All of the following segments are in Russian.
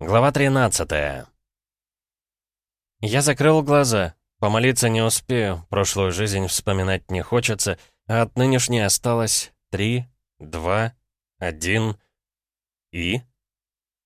Глава 13 Я закрыл глаза. Помолиться не успею, прошлую жизнь вспоминать не хочется, а от нынешней осталось три, два, один и...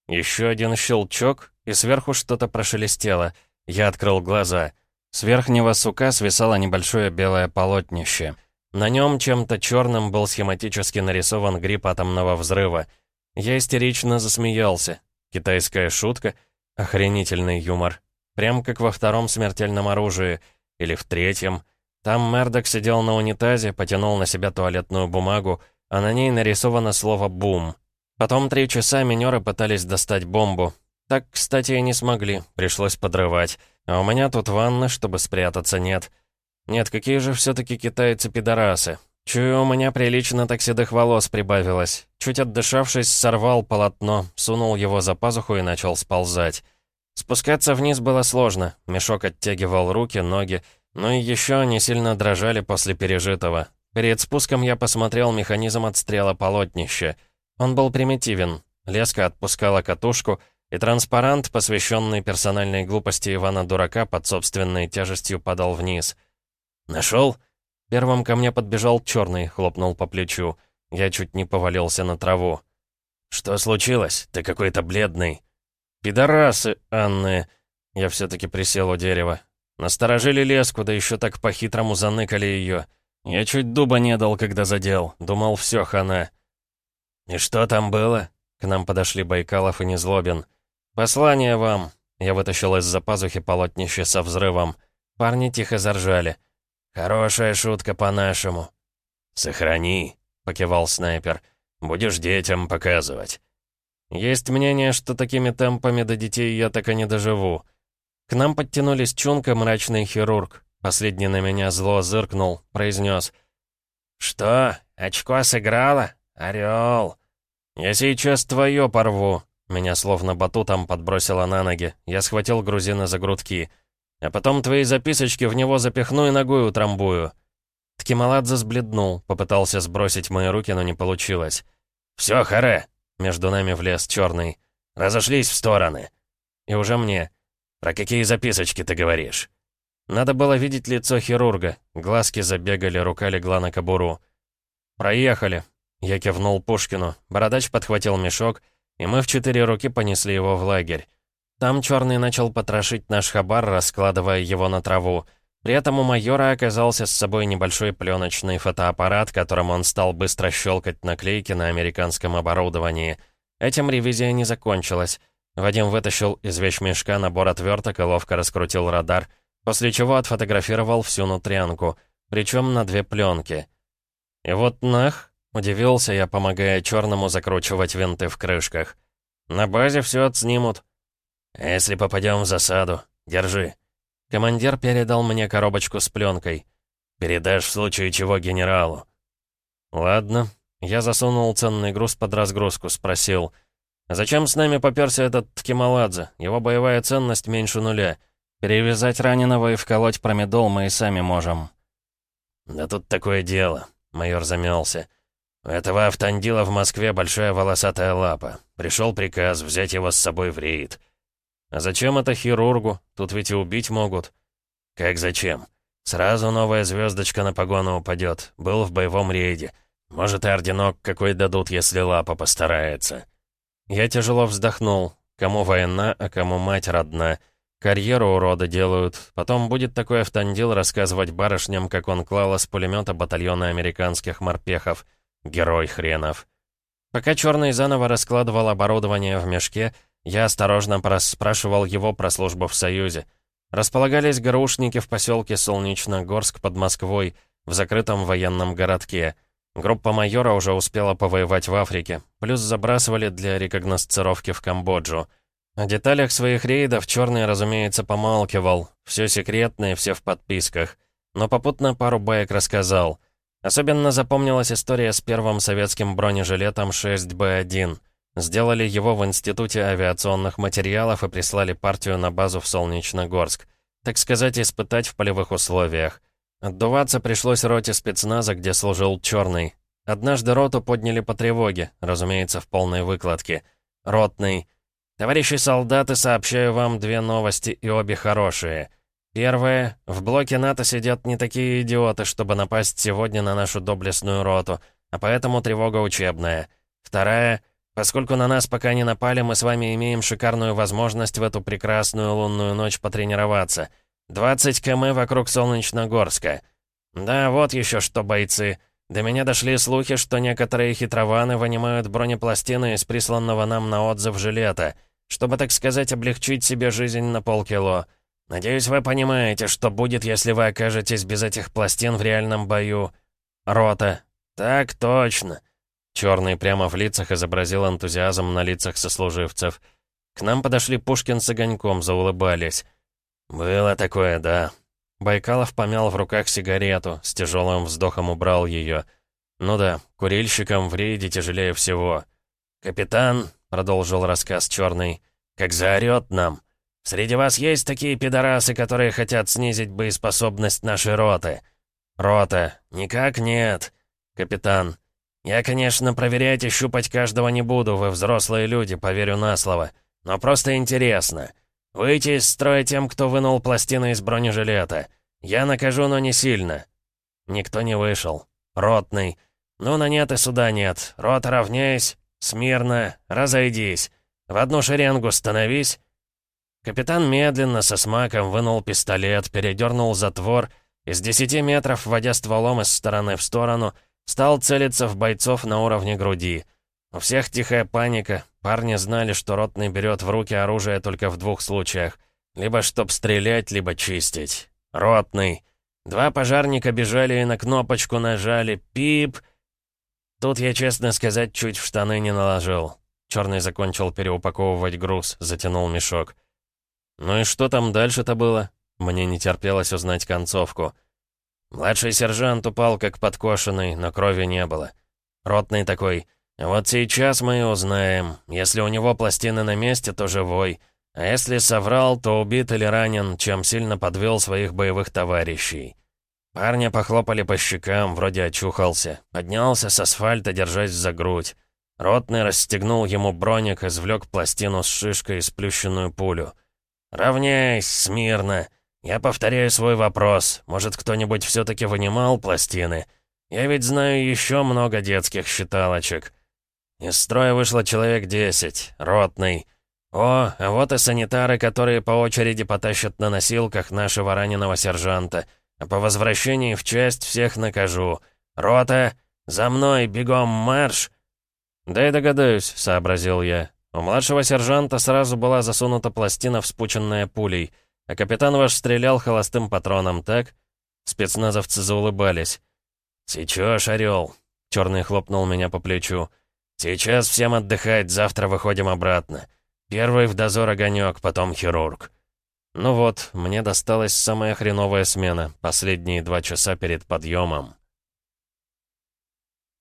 Еще один щелчок, и сверху что-то прошелестело. Я открыл глаза. С верхнего сука свисало небольшое белое полотнище. На нем чем-то черным был схематически нарисован гриб атомного взрыва. Я истерично засмеялся. Китайская шутка, охренительный юмор. Прям как во втором смертельном оружии. Или в третьем. Там Мердок сидел на унитазе, потянул на себя туалетную бумагу, а на ней нарисовано слово «бум». Потом три часа минеры пытались достать бомбу. Так, кстати, и не смогли, пришлось подрывать. А у меня тут ванна, чтобы спрятаться, нет. Нет, какие же все-таки китайцы-пидорасы. Чую, у меня прилично так седых волос прибавилось. Чуть отдышавшись, сорвал полотно, сунул его за пазуху и начал сползать. Спускаться вниз было сложно. Мешок оттягивал руки, ноги, но и еще они сильно дрожали после пережитого. Перед спуском я посмотрел механизм отстрела полотнища. Он был примитивен. Леска отпускала катушку, и транспарант, посвященный персональной глупости Ивана Дурака, под собственной тяжестью падал вниз. «Нашел?» Первым ко мне подбежал черный, хлопнул по плечу. Я чуть не повалился на траву. «Что случилось? Ты какой-то бледный». «Пидорасы, Анны!» Я все-таки присел у дерева. Насторожили леску, да еще так по-хитрому заныкали ее. Я чуть дуба не дал, когда задел. Думал, все, хана. «И что там было?» К нам подошли Байкалов и Незлобин. «Послание вам!» Я вытащил из-за пазухи полотнище со взрывом. Парни тихо заржали. «Хорошая шутка по-нашему». «Сохрани», — покивал снайпер. «Будешь детям показывать». «Есть мнение, что такими темпами до детей я так и не доживу». К нам подтянулись Чунка, мрачный хирург. Последний на меня зло зыркнул, произнес. «Что, очко сыграло?» «Орел!» «Я сейчас твое порву!» Меня словно батутом подбросило на ноги. Я схватил грузина за грудки. «А потом твои записочки в него запихну и ногой утрамбую». Ткималадзе сбледнул, попытался сбросить мои руки, но не получилось. «Все, харе!» Между нами влез черный. «Разошлись в стороны!» И уже мне. «Про какие записочки ты говоришь?» Надо было видеть лицо хирурга. Глазки забегали, рука легла на кобуру. «Проехали», я кивнул Пушкину. Бородач подхватил мешок, и мы в четыре руки понесли его в лагерь. Там черный начал потрошить наш хабар, раскладывая его на траву. При этом у майора оказался с собой небольшой пленочный фотоаппарат, которым он стал быстро щелкать наклейки на американском оборудовании. Этим ревизия не закончилась. Вадим вытащил из вещмешка набор отверток и ловко раскрутил радар, после чего отфотографировал всю нутрянку, причем на две пленки. И вот нах, Удивился я, помогая черному закручивать винты в крышках. «На базе все отснимут». «Если попадем в засаду, держи». Командир передал мне коробочку с пленкой. «Передашь в случае чего генералу». «Ладно». Я засунул ценный груз под разгрузку, спросил. «Зачем с нами попёрся этот Ткималадзе? Его боевая ценность меньше нуля. Перевязать раненого и вколоть промедол мы и сами можем». «Да тут такое дело», — майор замялся. У этого автандила в Москве большая волосатая лапа. Пришел приказ взять его с собой в рейд. А зачем это хирургу? Тут ведь и убить могут. Как зачем? Сразу новая звездочка на погону упадет. Был в боевом рейде. Может, и орденок какой дадут, если лапа постарается. Я тяжело вздохнул. Кому война, а кому мать родна. Карьеру урода делают. Потом будет такой автандил рассказывать барышням, как он клал из пулемета батальона американских морпехов — Герой хренов. Пока Черный заново раскладывал оборудование в мешке, я осторожно спрашивал его про службу в Союзе. Располагались ГРУшники в поселке Солнечногорск под Москвой, в закрытом военном городке. Группа майора уже успела повоевать в Африке, плюс забрасывали для рекогносцировки в Камбоджу. О деталях своих рейдов Черный, разумеется, помалкивал. Все секретное, все в подписках. Но попутно пару баек рассказал — Особенно запомнилась история с первым советским бронежилетом 6Б1. Сделали его в Институте авиационных материалов и прислали партию на базу в Солнечногорск. Так сказать, испытать в полевых условиях. Отдуваться пришлось роте спецназа, где служил Черный. Однажды роту подняли по тревоге, разумеется, в полной выкладке. Ротный. Товарищи солдаты, сообщаю вам две новости, и обе хорошие. Первое. В блоке НАТО сидят не такие идиоты, чтобы напасть сегодня на нашу доблестную роту, а поэтому тревога учебная. Вторая. Поскольку на нас пока не напали, мы с вами имеем шикарную возможность в эту прекрасную лунную ночь потренироваться. 20 км вокруг Солнечногорска. Да, вот еще что, бойцы. До меня дошли слухи, что некоторые хитрованы вынимают бронепластины из присланного нам на отзыв жилета — чтобы, так сказать, облегчить себе жизнь на полкило. Надеюсь, вы понимаете, что будет, если вы окажетесь без этих пластин в реальном бою. Рота. Так точно. Черный прямо в лицах изобразил энтузиазм на лицах сослуживцев. К нам подошли Пушкин с огоньком, заулыбались. «Было такое, да». Байкалов помял в руках сигарету, с тяжелым вздохом убрал ее. «Ну да, курильщикам в рейде тяжелее всего». «Капитан», — продолжил рассказ Черный, — «как заорет нам. Среди вас есть такие пидорасы, которые хотят снизить боеспособность нашей роты?» «Рота. Никак нет. Капитан. Я, конечно, проверять и щупать каждого не буду, вы взрослые люди, поверю на слово. Но просто интересно. Выйти из строя тем, кто вынул пластины из бронежилета. Я накажу, но не сильно». Никто не вышел. Ротный. «Ну, на нет и суда нет. Рота, равняйсь. «Смирно, разойдись. В одну шеренгу становись». Капитан медленно, со смаком, вынул пистолет, передернул затвор и с десяти метров, вводя стволом из стороны в сторону, стал целиться в бойцов на уровне груди. У всех тихая паника. Парни знали, что ротный берет в руки оружие только в двух случаях. Либо чтоб стрелять, либо чистить. Ротный. Два пожарника бежали и на кнопочку нажали «Пип!» Тут я, честно сказать, чуть в штаны не наложил. Черный закончил переупаковывать груз, затянул мешок. Ну и что там дальше-то было? Мне не терпелось узнать концовку. Младший сержант упал как подкошенный, но крови не было. Ротный такой, вот сейчас мы и узнаем. Если у него пластины на месте, то живой. А если соврал, то убит или ранен, чем сильно подвел своих боевых товарищей. Парня похлопали по щекам, вроде очухался. Поднялся с асфальта, держась за грудь. Ротный расстегнул ему броник, извлек пластину с шишкой и сплющенную пулю. «Равняйсь, смирно. Я повторяю свой вопрос. Может, кто-нибудь все-таки вынимал пластины? Я ведь знаю еще много детских считалочек». Из строя вышло человек десять. Ротный. О, а вот и санитары, которые по очереди потащат на носилках нашего раненого сержанта — а по возвращении в часть всех накажу. Рота, за мной, бегом марш!» «Да и догадаюсь», — сообразил я. У младшего сержанта сразу была засунута пластина, вспученная пулей, а капитан ваш стрелял холостым патроном, так? Спецназовцы заулыбались. «Сечешь, орел!» — черный хлопнул меня по плечу. «Сейчас всем отдыхать, завтра выходим обратно. Первый в дозор огонек, потом хирург». Ну вот, мне досталась самая хреновая смена, последние два часа перед подъемом.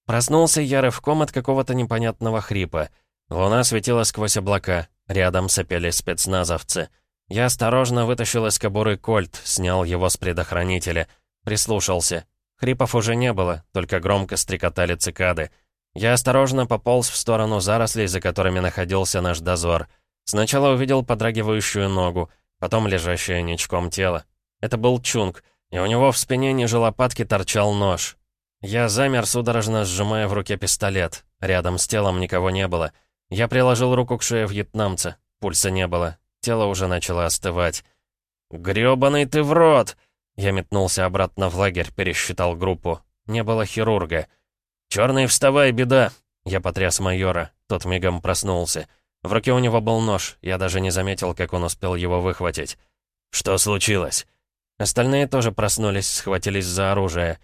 Проснулся я рывком от какого-то непонятного хрипа. Луна светила сквозь облака, рядом сопели спецназовцы. Я осторожно вытащил из кобуры кольт, снял его с предохранителя, прислушался. Хрипов уже не было, только громко стрекотали цикады. Я осторожно пополз в сторону зарослей, за которыми находился наш дозор. Сначала увидел подрагивающую ногу, потом лежащее ничком тело. Это был Чунг, и у него в спине ниже лопатки торчал нож. Я замер, судорожно сжимая в руке пистолет. Рядом с телом никого не было. Я приложил руку к шее вьетнамца. Пульса не было. Тело уже начало остывать. «Грёбаный ты в рот!» Я метнулся обратно в лагерь, пересчитал группу. Не было хирурга. «Чёрный, вставай, беда!» Я потряс майора. Тот мигом проснулся. В руке у него был нож, я даже не заметил, как он успел его выхватить. «Что случилось?» Остальные тоже проснулись, схватились за оружие.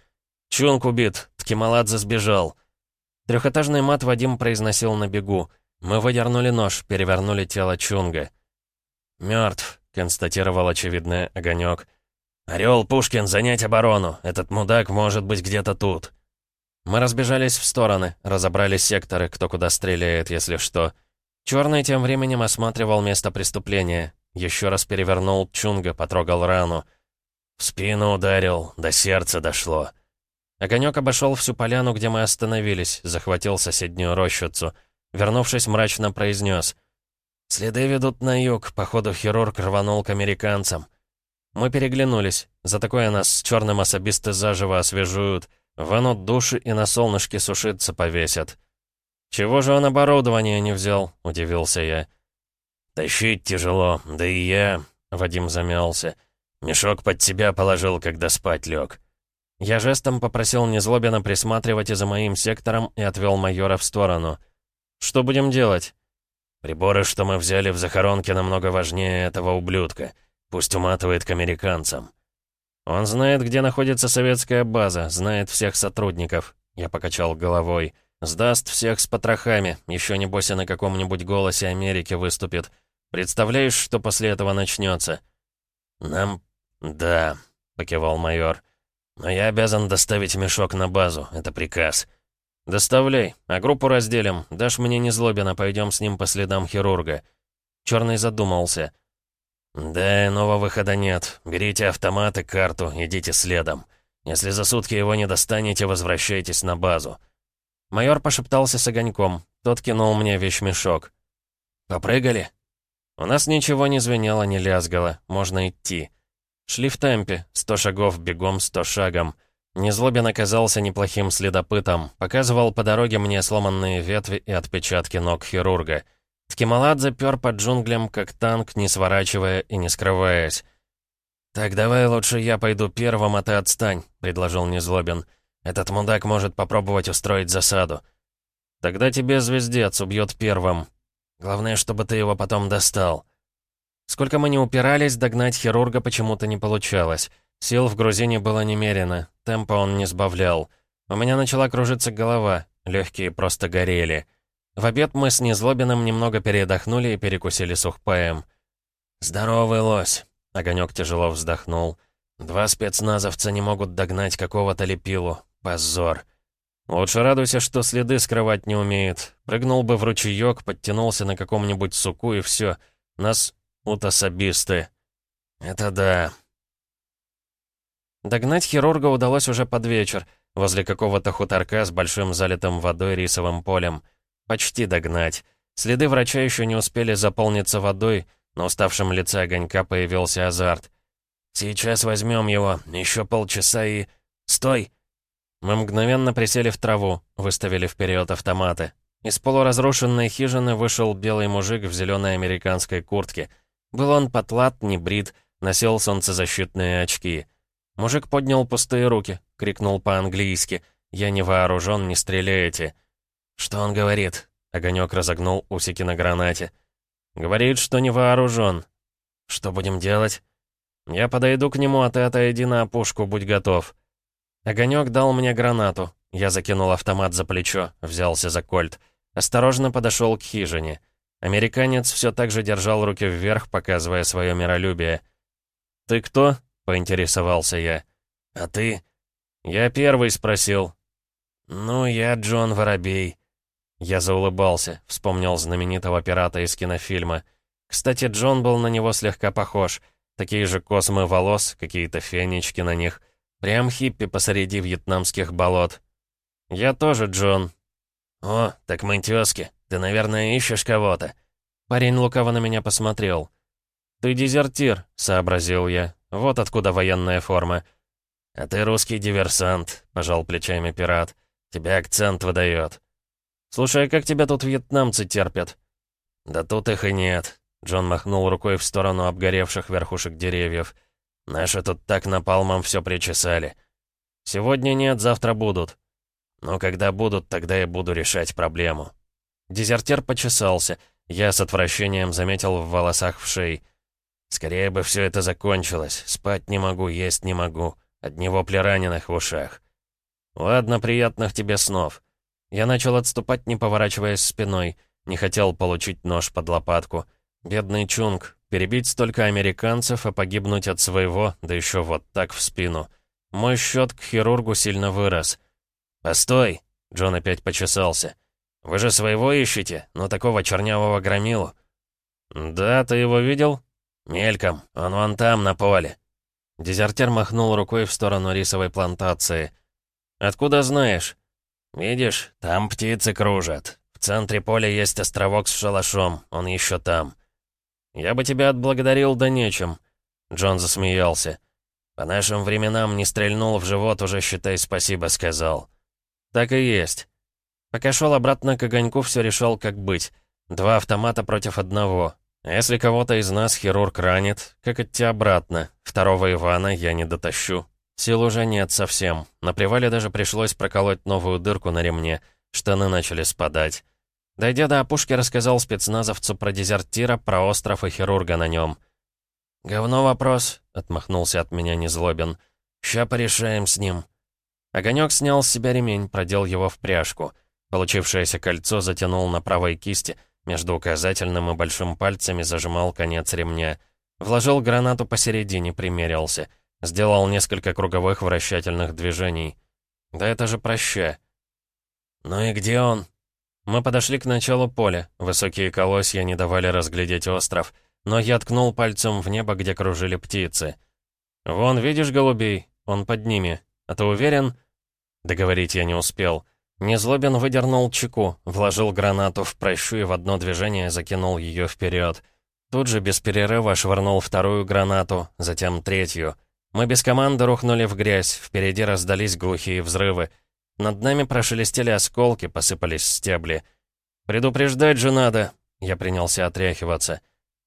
«Чунг убит, Ткималадзе сбежал». Трехэтажный мат Вадим произносил на бегу. Мы выдернули нож, перевернули тело Чунга. «Мертв», — констатировал очевидный огонек. «Орел, Пушкин, занять оборону. Этот мудак может быть где-то тут». Мы разбежались в стороны, разобрали секторы, кто куда стреляет, если что. Черный тем временем осматривал место преступления. Еще раз перевернул Чунга, потрогал рану. В спину ударил, до сердца дошло. Огонек обошел всю поляну, где мы остановились, захватил соседнюю рощицу. Вернувшись, мрачно произнес. «Следы ведут на юг. Походу, хирург рванул к американцам». Мы переглянулись. За такое нас с черным особисты заживо освежуют, ванут души и на солнышке сушиться повесят. «Чего же он оборудование не взял?» — удивился я. «Тащить тяжело, да и я...» — Вадим замялся. «Мешок под себя положил, когда спать лег. Я жестом попросил Незлобина присматривать и за моим сектором и отвел майора в сторону. «Что будем делать?» «Приборы, что мы взяли в захоронке, намного важнее этого ублюдка. Пусть уматывает к американцам». «Он знает, где находится советская база, знает всех сотрудников», — я покачал головой. «Сдаст всех с потрохами, еще небось и на каком-нибудь «Голосе Америки» выступит. Представляешь, что после этого начнется?» «Нам... да», — покивал майор. «Но я обязан доставить мешок на базу, это приказ». «Доставляй, а группу разделим. Дашь мне Незлобина, пойдем с ним по следам хирурга». Черный задумался. «Да, иного выхода нет. Берите автомат и карту, идите следом. Если за сутки его не достанете, возвращайтесь на базу». Майор пошептался с огоньком. Тот кинул мне вещмешок. «Попрыгали?» «У нас ничего не звенело, не лязгало. Можно идти». Шли в темпе, сто шагов бегом, сто шагом. Незлобин оказался неплохим следопытом, показывал по дороге мне сломанные ветви и отпечатки ног хирурга. Ткемаладзе пёр под джунглям, как танк, не сворачивая и не скрываясь. «Так давай лучше я пойду первым, а ты отстань», — предложил Незлобин. «Этот мудак может попробовать устроить засаду». «Тогда тебе звездец убьет первым. Главное, чтобы ты его потом достал». Сколько мы не упирались, догнать хирурга почему-то не получалось. Сил в грузине было немерено, темпа он не сбавлял. У меня начала кружиться голова, легкие просто горели. В обед мы с Незлобиным немного передохнули и перекусили сухпаем. «Здоровый лось!» — Огонек тяжело вздохнул. «Два спецназовца не могут догнать какого-то лепилу. Позор!» «Лучше радуйся, что следы скрывать не умеет. Прыгнул бы в ручеёк, подтянулся на каком-нибудь суку и все. Нас Утасобисты. Это да. Догнать хирурга удалось уже под вечер, возле какого-то хуторка с большим залитым водой рисовым полем. Почти догнать. Следы врача еще не успели заполниться водой, на уставшем лице огонька появился азарт. «Сейчас возьмем его, еще полчаса и... Стой!» Мы мгновенно присели в траву, выставили вперед автоматы. Из полуразрушенной хижины вышел белый мужик в зеленой американской куртке — был он потлат, не брит, носил солнцезащитные очки. Мужик поднял пустые руки, крикнул по-английски. «Я не вооружен, не стреляйте!» «Что он говорит?» Огонек разогнул усики на гранате. «Говорит, что не вооружен. Что будем делать?» «Я подойду к нему, а ты отойди на опушку, будь готов». Огонек дал мне гранату. Я закинул автомат за плечо, взялся за кольт. Осторожно подошел к хижине. Американец все так же держал руки вверх, показывая свое миролюбие. «Ты кто?» — поинтересовался я. «А ты?» «Я первый спросил». «Ну, я Джон Воробей». Я заулыбался, вспомнил знаменитого пирата из кинофильма. Кстати, Джон был на него слегка похож. Такие же космы волос, какие-то фенечки на них. Прям хиппи посреди вьетнамских болот. «Я тоже Джон». «О, так мы тёзки», ты, наверное, ищешь кого-то». Парень лукаво на меня посмотрел. «Ты дезертир», — сообразил я. «Вот откуда военная форма». «А ты русский диверсант», — пожал плечами пират. «Тебя акцент выдает». «Слушай, а как тебя тут вьетнамцы терпят?» «Да тут их и нет», — Джон махнул рукой в сторону обгоревших верхушек деревьев. «Наши тут так напалмом все причесали». «Сегодня нет, завтра будут». «Ну, когда будут, тогда и буду решать проблему». Дезертир почесался. Я с отвращением заметил в волосах в шее. Скорее бы все это закончилось. Спать не могу, есть не могу. Одни вопли раненых в ушах. Ладно, приятных тебе снов. Я начал отступать, не поворачиваясь спиной. Не хотел получить нож под лопатку. Бедный Чунг. Перебить столько американцев, а погибнуть от своего, да еще вот так в спину. Мой счет к хирургу сильно вырос. «Постой!» — Джон опять почесался. «Вы же своего ищете? Ну, такого чернявого громилу». «Да, ты его видел?» «Мельком. Он вон там, на поле». Дезертир махнул рукой в сторону рисовой плантации. «Откуда знаешь?» «Видишь, там птицы кружат. В центре поля есть островок с шалашом. Он еще там». Я бы тебя отблагодарил, да нечем». Джон засмеялся. «По нашим временам не стрельнул в живот, уже, считай, спасибо сказал». «Так и есть». Пока шел обратно к огоньку, все решал, как быть. Два автомата против одного. А если кого-то из нас хирург ранит, как идти обратно? Второго Ивана я не дотащу. Сил уже нет совсем. На привале даже пришлось проколоть новую дырку на ремне. Штаны начали спадать. Дойдя до опушки, рассказал спецназовцу про дезертира, про остров и хирурга на нем. «Говно вопрос», — отмахнулся от меня Незлобин. «Ща порешаем с ним». Огонек снял с себя ремень, продел его в пряжку. Получившееся кольцо затянул на правой кисти, между указательным и большим пальцами зажимал конец ремня. Вложил гранату посередине, примерился. Сделал несколько круговых вращательных движений. «Да это же проща». «Ну и где он?» Мы подошли к началу поля. Высокие колосья не давали разглядеть остров. Но я ткнул пальцем в небо, где кружили птицы. «Вон, видишь голубей? Он под ними. А ты уверен?» Договорить я не успел. Незлобин выдернул чеку, вложил гранату в прощу и в одно движение закинул ее вперед. Тут же без перерыва швырнул вторую гранату, затем третью. Мы без команды рухнули в грязь, впереди раздались глухие взрывы. Над нами прошелестели осколки, посыпались стебли. «Предупреждать же надо!» Я принялся отряхиваться.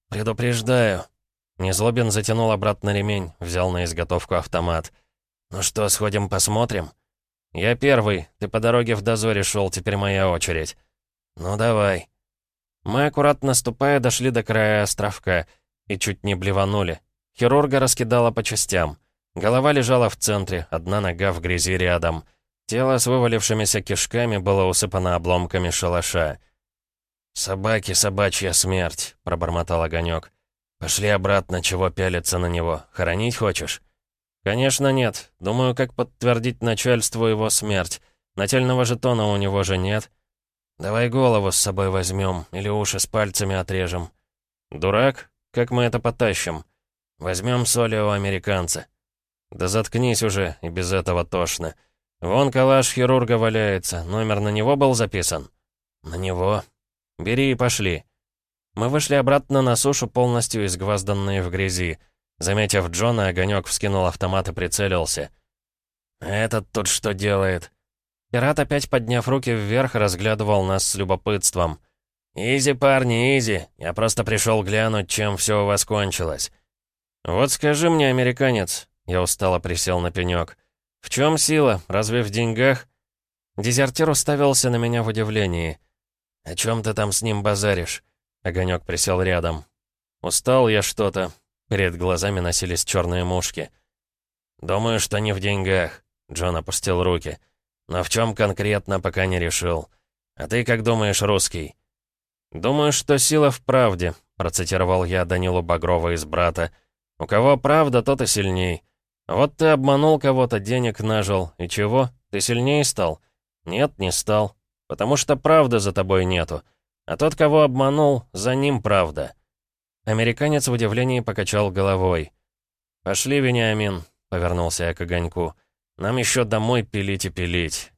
«Предупреждаю!» Незлобин затянул обратно ремень, взял на изготовку автомат. «Ну что, сходим посмотрим?» «Я первый. Ты по дороге в дозоре шел, теперь моя очередь». «Ну давай». Мы, аккуратно ступая, дошли до края островка и чуть не блеванули. Хирурга раскидала по частям. Голова лежала в центре, одна нога в грязи рядом — Тело с вывалившимися кишками было усыпано обломками шалаша. «Собаки, собачья смерть», — пробормотал огонек. «Пошли обратно, чего пялиться на него. Хоронить хочешь?» «Конечно нет. Думаю, как подтвердить начальству его смерть. Нательного жетона у него же нет. Давай голову с собой возьмем или уши с пальцами отрежем». «Дурак? Как мы это потащим?» «Возьмем соли у американца». «Да заткнись уже, и без этого тошно». «Вон калаш хирурга валяется. Номер на него был записан?» «На него». «Бери и пошли». Мы вышли обратно на сушу, полностью изгвазданные в грязи. Заметив Джона, огонек вскинул автомат и прицелился. «Этот тут что делает?» Пират, опять подняв руки вверх, разглядывал нас с любопытством. «Изи, парни, изи. Я просто пришел глянуть, чем все у вас кончилось». «Вот скажи мне, американец», — я устало присел на пенек, — «В чем сила? Разве в деньгах?» Дезертир уставился на меня в удивлении. «О чем ты там с ним базаришь?» Огонек присел рядом. «Устал я что-то». Перед глазами носились черные мушки. «Думаю, что не в деньгах», — Джон опустил руки. «Но в чем конкретно, пока не решил. А ты как думаешь, русский?» «Думаю, что сила в правде», — процитировал я Данилу Багрова из «Брата». «У кого правда, тот и сильней. Вот ты обманул кого-то, денег нажил, и чего? Ты сильнее стал? Нет, не стал. Потому что правды за тобой нету. А тот, кого обманул, за ним правда. Американец в удивлении покачал головой. «Пошли, Вениамин», — повернулся я к огоньку. «Нам еще домой пилить и пилить.